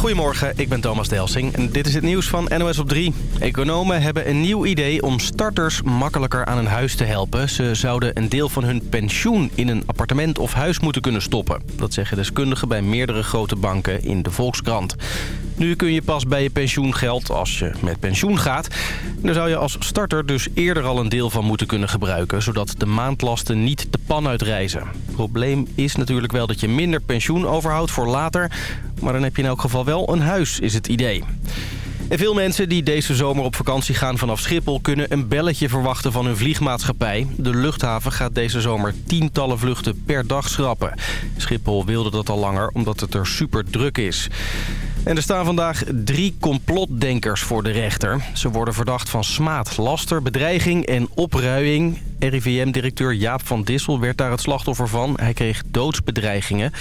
Goedemorgen, ik ben Thomas Delsing en dit is het nieuws van NOS op 3. Economen hebben een nieuw idee om starters makkelijker aan een huis te helpen. Ze zouden een deel van hun pensioen in een appartement of huis moeten kunnen stoppen. Dat zeggen deskundigen bij meerdere grote banken in de Volkskrant. Nu kun je pas bij je pensioengeld als je met pensioen gaat. Daar zou je als starter dus eerder al een deel van moeten kunnen gebruiken... zodat de maandlasten niet de pan uitreizen. Probleem is natuurlijk wel dat je minder pensioen overhoudt voor later... maar dan heb je in elk geval wel een huis, is het idee. En veel mensen die deze zomer op vakantie gaan vanaf Schiphol... kunnen een belletje verwachten van hun vliegmaatschappij. De luchthaven gaat deze zomer tientallen vluchten per dag schrappen. Schiphol wilde dat al langer, omdat het er super druk is. En er staan vandaag drie complotdenkers voor de rechter. Ze worden verdacht van smaad, laster, bedreiging en opruiing. RIVM-directeur Jaap van Dissel werd daar het slachtoffer van. Hij kreeg doodsbedreigingen.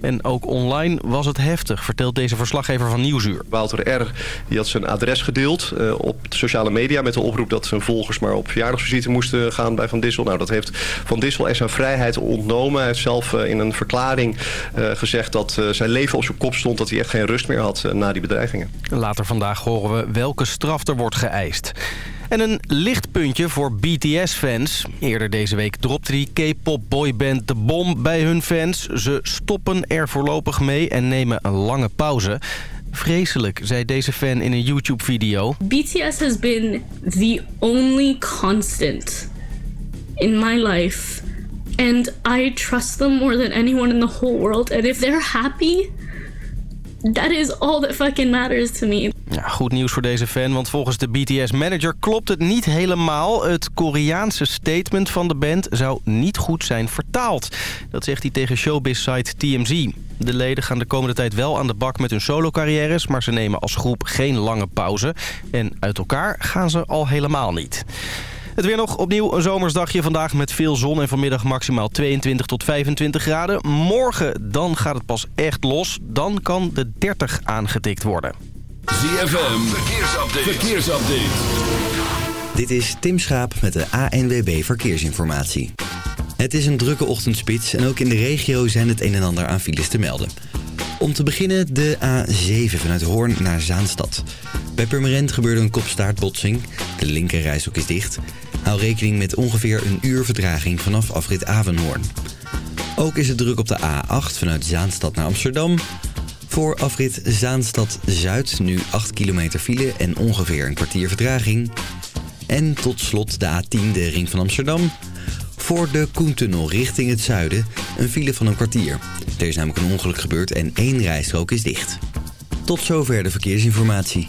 En ook online was het heftig, vertelt deze verslaggever van Nieuwsuur. Wouter R. Die had zijn adres gedeeld uh, op sociale media... met de oproep dat zijn volgers maar op verjaardagsvisite moesten gaan bij Van Dissel. Nou, dat heeft Van Dissel zijn vrijheid ontnomen. Hij heeft zelf uh, in een verklaring uh, gezegd dat zijn leven op zijn kop stond... dat hij echt geen rust meer had na die bedreigingen. Later vandaag horen we welke straf er wordt geëist. En een lichtpuntje voor BTS-fans. Eerder deze week dropte die K-pop boyband de bom bij hun fans. Ze stoppen er voorlopig mee en nemen een lange pauze. Vreselijk, zei deze fan in een YouTube-video. BTS has been the only constant in my life. And I trust them more than anyone in the whole world. And if they're happy, that is all that fucking matters to me. Ja, goed nieuws voor deze fan, want volgens de BTS-manager klopt het niet helemaal. Het Koreaanse statement van de band zou niet goed zijn vertaald. Dat zegt hij tegen showbiz-site TMZ. De leden gaan de komende tijd wel aan de bak met hun solo-carrières... maar ze nemen als groep geen lange pauze. En uit elkaar gaan ze al helemaal niet. Het weer nog opnieuw een zomersdagje vandaag met veel zon en vanmiddag maximaal 22 tot 25 graden. Morgen dan gaat het pas echt los. Dan kan de 30 aangetikt worden. ZFM, verkeersupdate. verkeersupdate. Dit is Tim Schaap met de ANWB Verkeersinformatie. Het is een drukke ochtendspits en ook in de regio zijn het een en ander aan files te melden. Om te beginnen de A7 vanuit Hoorn naar Zaanstad. Bij Purmerend gebeurde een kopstaartbotsing. De linkerrijstok is dicht. Hou rekening met ongeveer een uur vertraging vanaf afrit Avenhoorn. Ook is het druk op de A8 vanuit Zaanstad naar Amsterdam. Voor afrit Zaanstad-Zuid nu 8 kilometer file en ongeveer een kwartier vertraging. En tot slot de A10, de ring van Amsterdam. Voor de Koentunnel richting het zuiden een file van een kwartier. Er is namelijk een ongeluk gebeurd en één rijstrook is dicht. Tot zover de verkeersinformatie.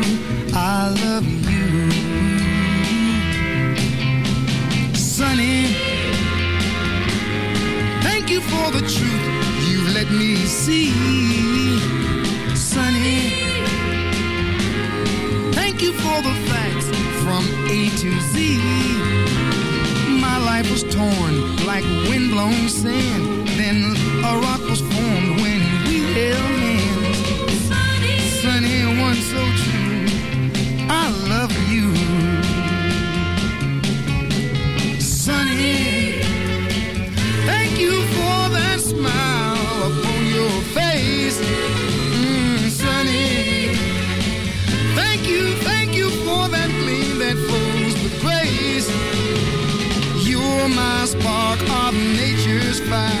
I love you. Sunny, thank you for the truth you've let me see. Sunny, thank you for the facts from A to Z. My life was torn like windblown sand. Then a rock was fire.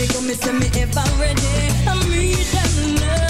me, come me, say me ever ready. I'm reading.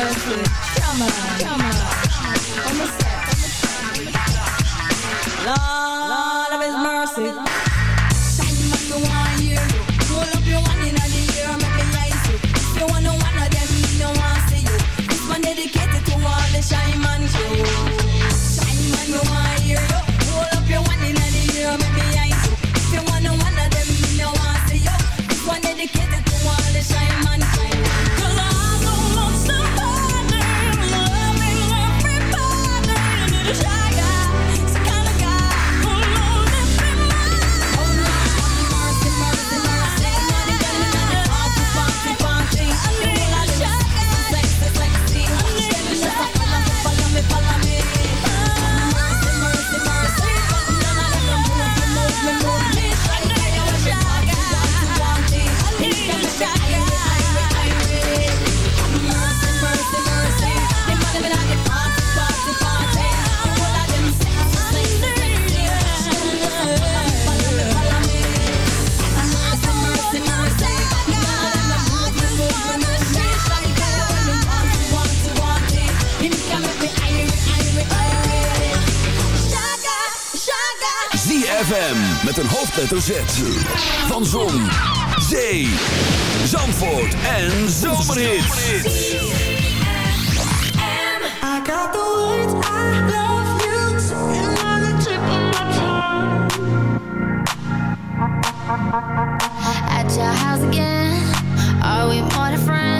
dancing. hoofdletter Z. Van Zon, Zee, Zandvoort en Zomerhits. I got the words I love you of my. At your house again, are we more friends?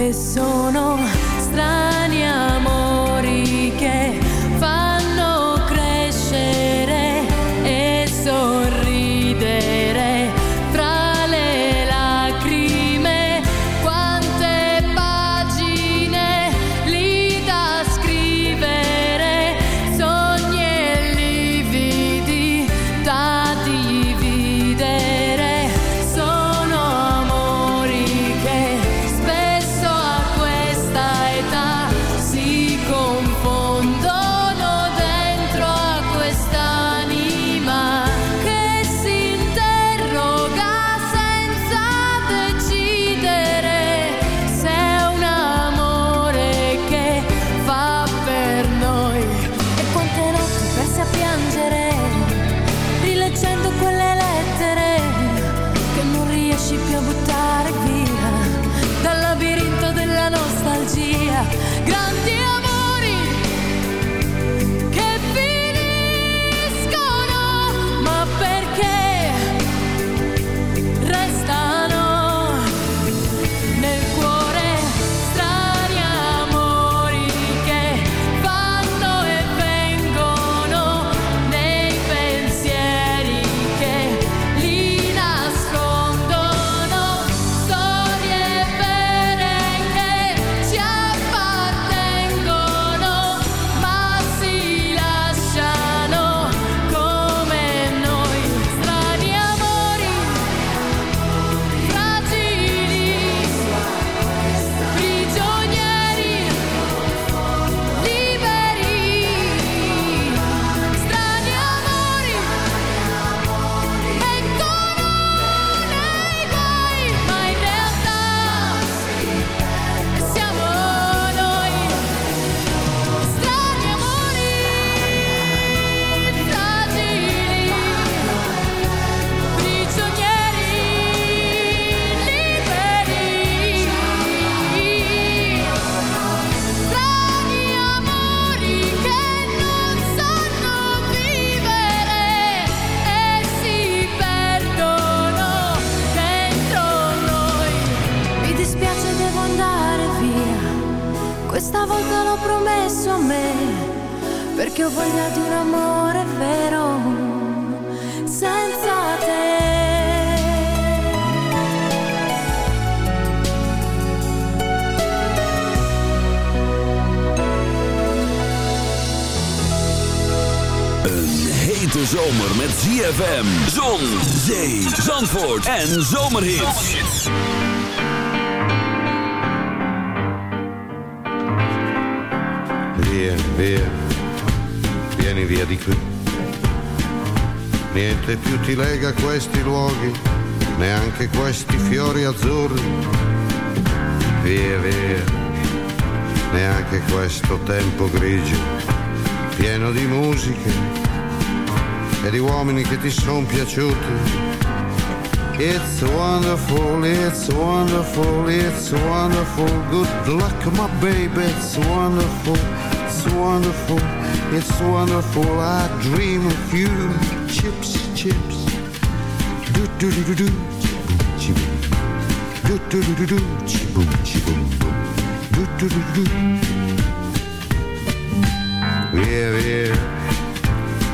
e sono strano ZFM, zon, zee, zandvoort en zomerhits. Via, via, vieni via di qui. Niente più ti lega questi luoghi, neanche questi fiori azzurri. Via, via, neanche questo tempo grigio, pieno di musiche e di uomini che ti sono piaciuti. It's wonderful, it's wonderful, it's wonderful. Good luck, my baby, it's wonderful, it's wonderful, it's wonderful. I dream of you. Chips, chips. Do do do do do. Chi boom. Do do do do do. Chi boom, chi boom. Do do do do. Via, via,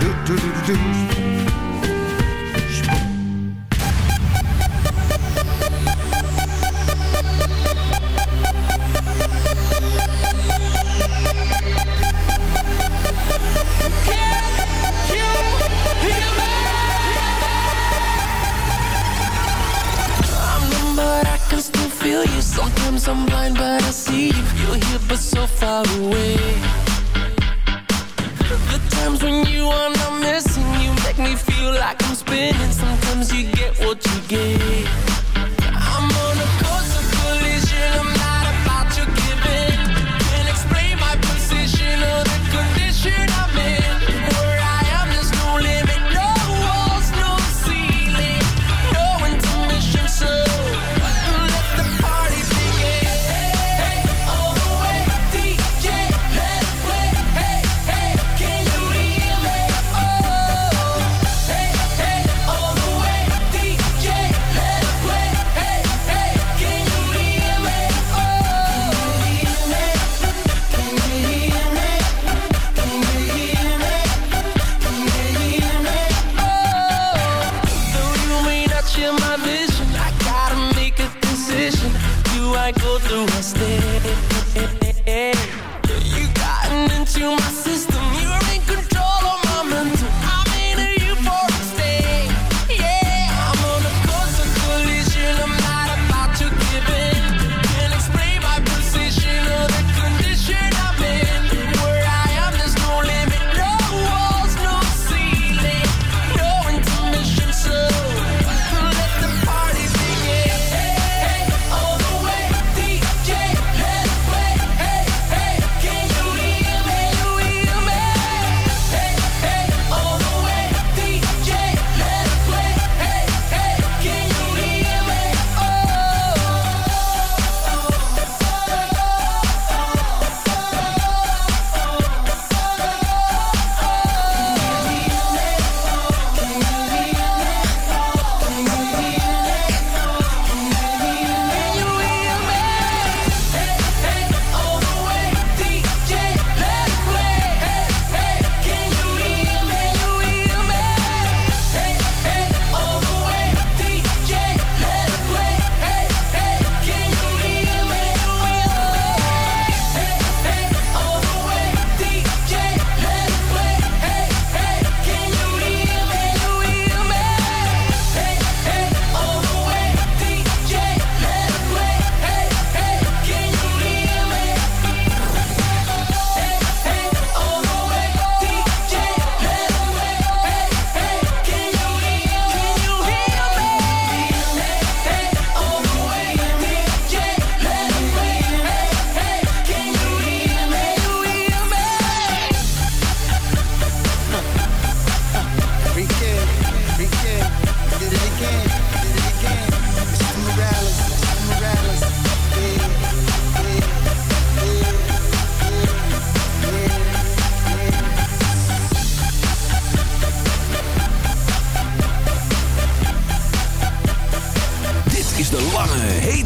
Do do do do do. I'm numb,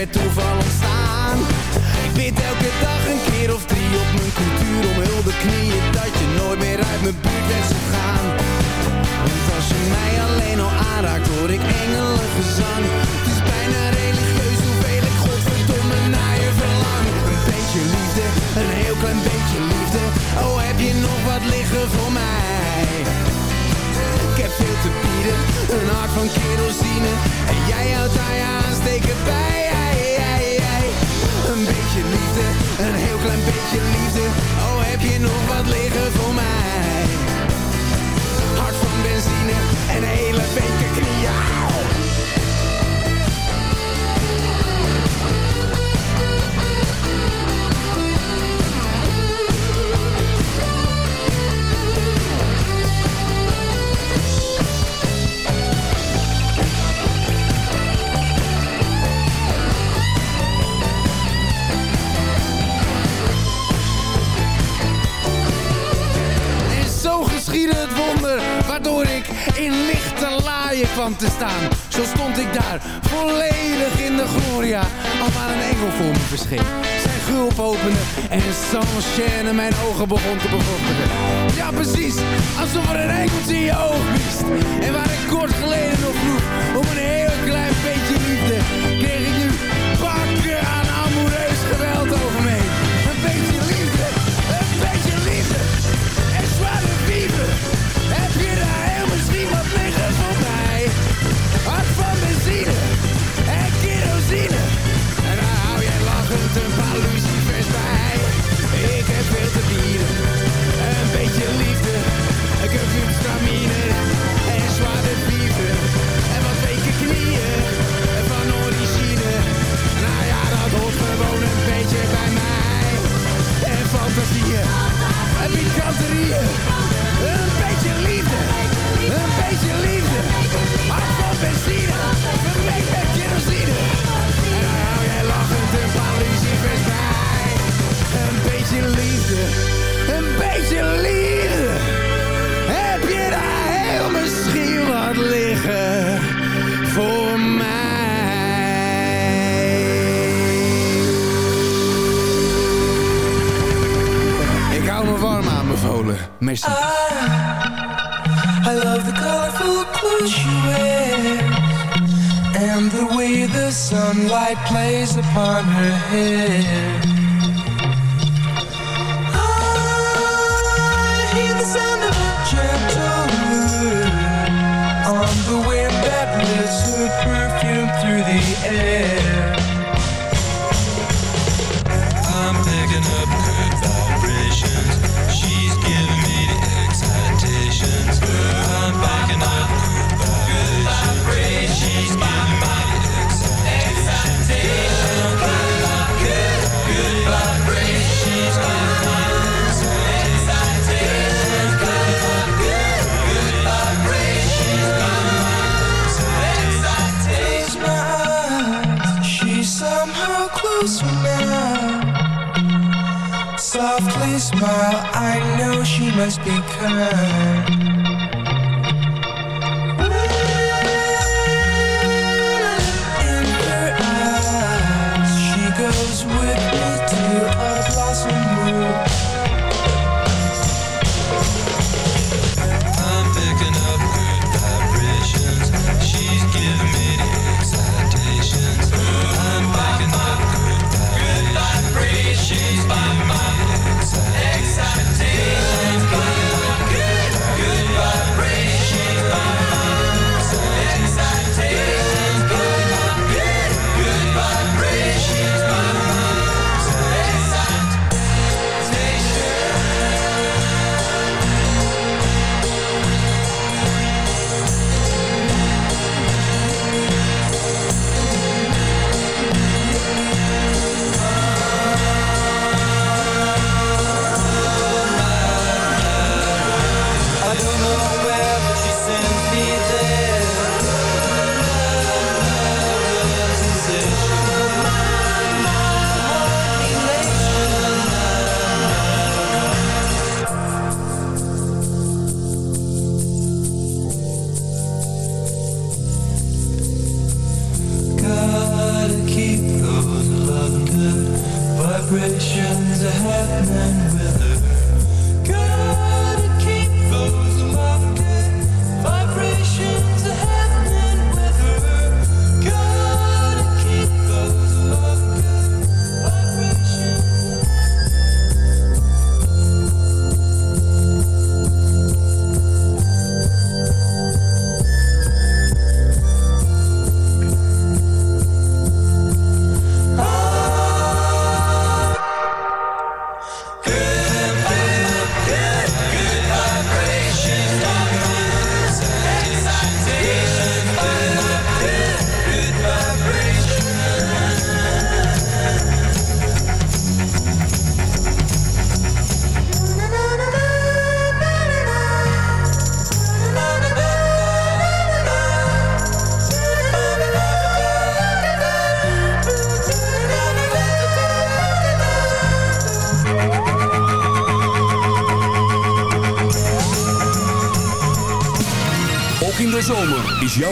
Per toeval ontstaan. Ik bid elke dag een keer of drie op mijn cultuur om hulde knieën Dat je nooit meer uit mijn buurt bent zou gaan. Want als je mij alleen al aanraakt hoor ik engelengezang. Het is bijna religieus hoeveel ik godverdomme naar je verlang. Een beetje liefde, een heel klein beetje liefde. Oh heb je nog wat liggen voor mij heb veel te bieden, een hart van kerosine. En jij houdt je aansteken bij ei, ei, ei. Een beetje liefde, een heel klein beetje liefde. Oh heb je nog wat liggen voor mij? Hart van benzine en hele beetje knieën het wonder Waardoor ik in lichte laaien kwam te staan. Zo stond ik daar, volledig in de gloria. Al waar een engel voor me verscheen. Zijn gulp opende en sans chaîne mijn ogen begon te bevochtigen. Ja precies, alsof er een engeltje in je oog wist. En waar ik kort geleden nog vroeg Om een heel klein beetje liefde Kreeg ik nu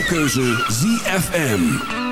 keuze ZFM.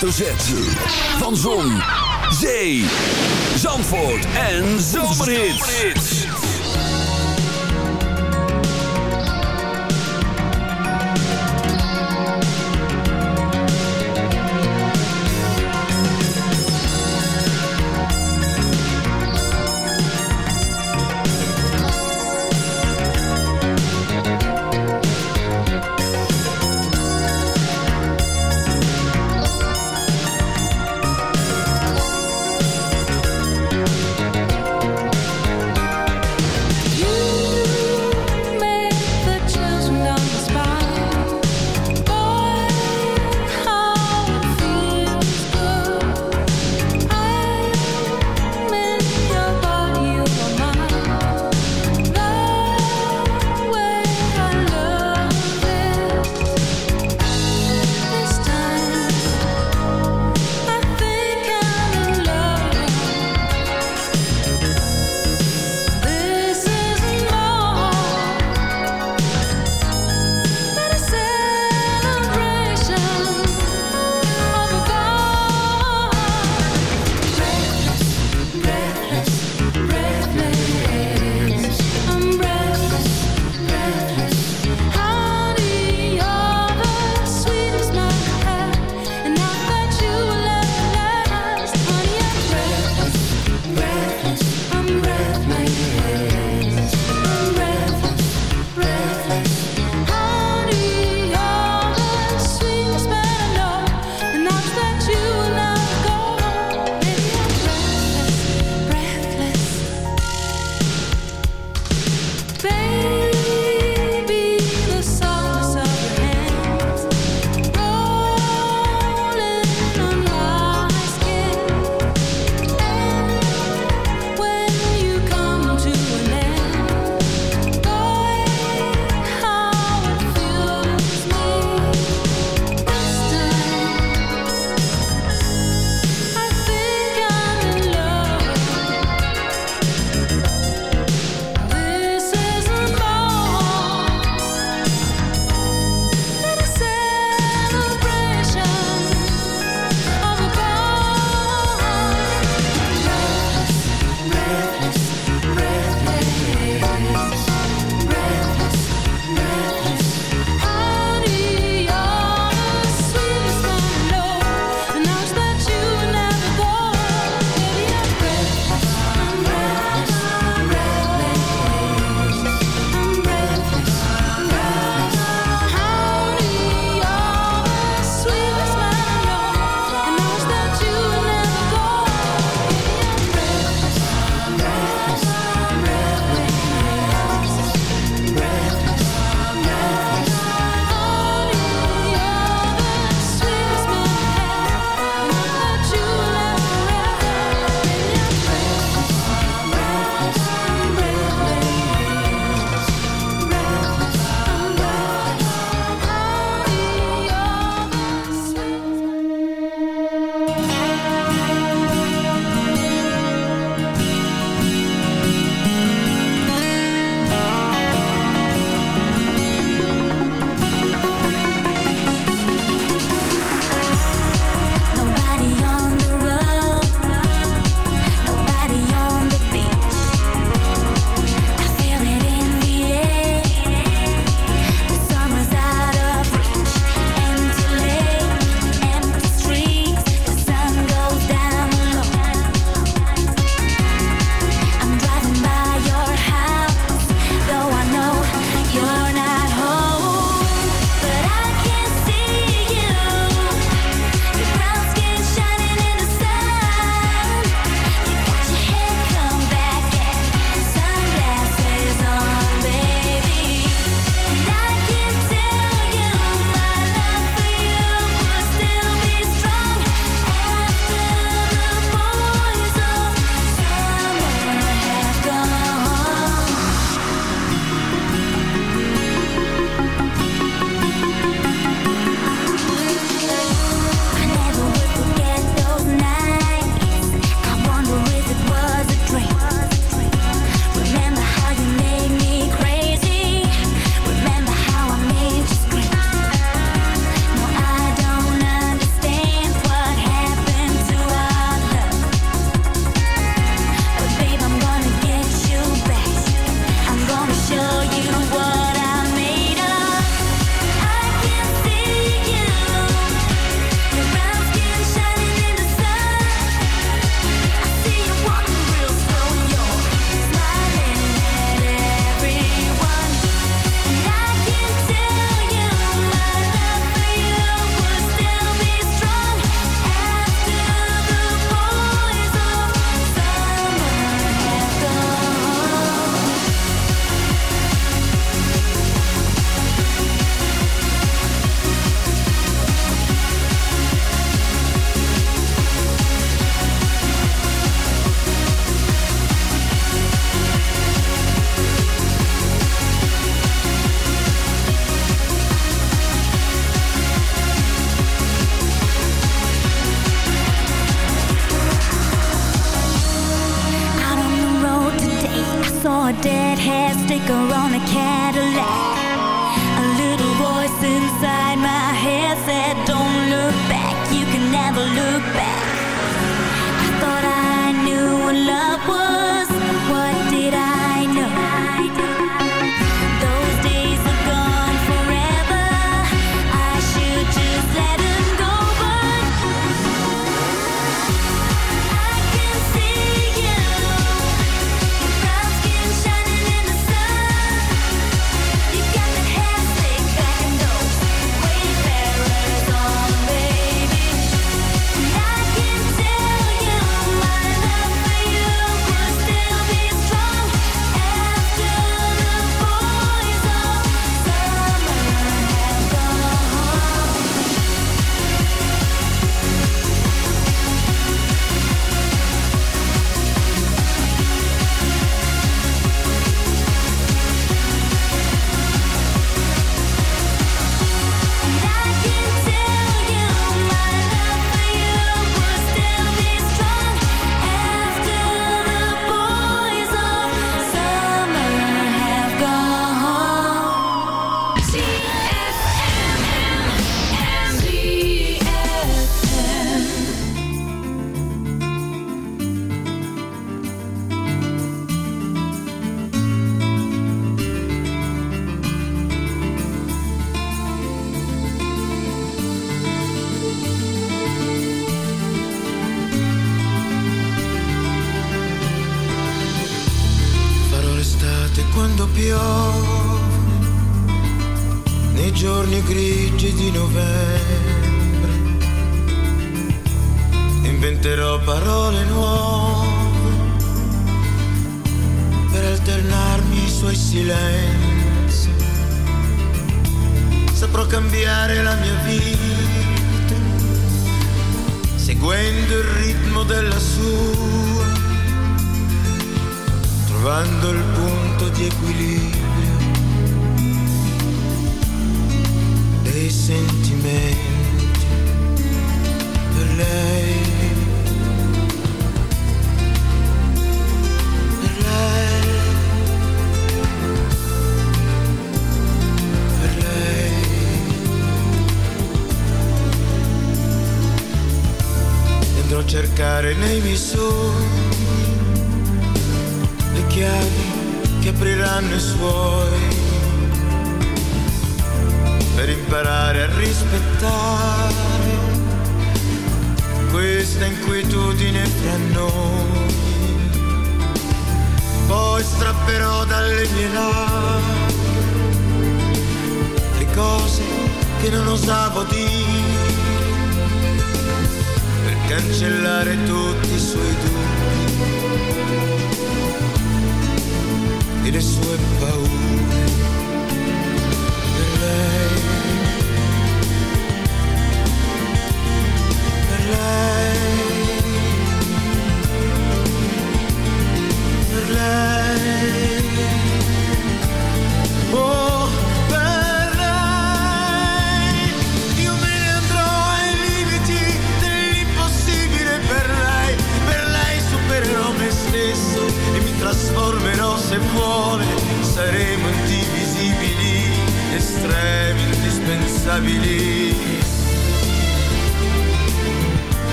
Hoofdletter Z.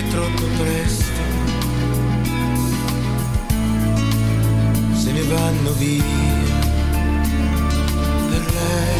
che troppo presto se ne vanno via per lei.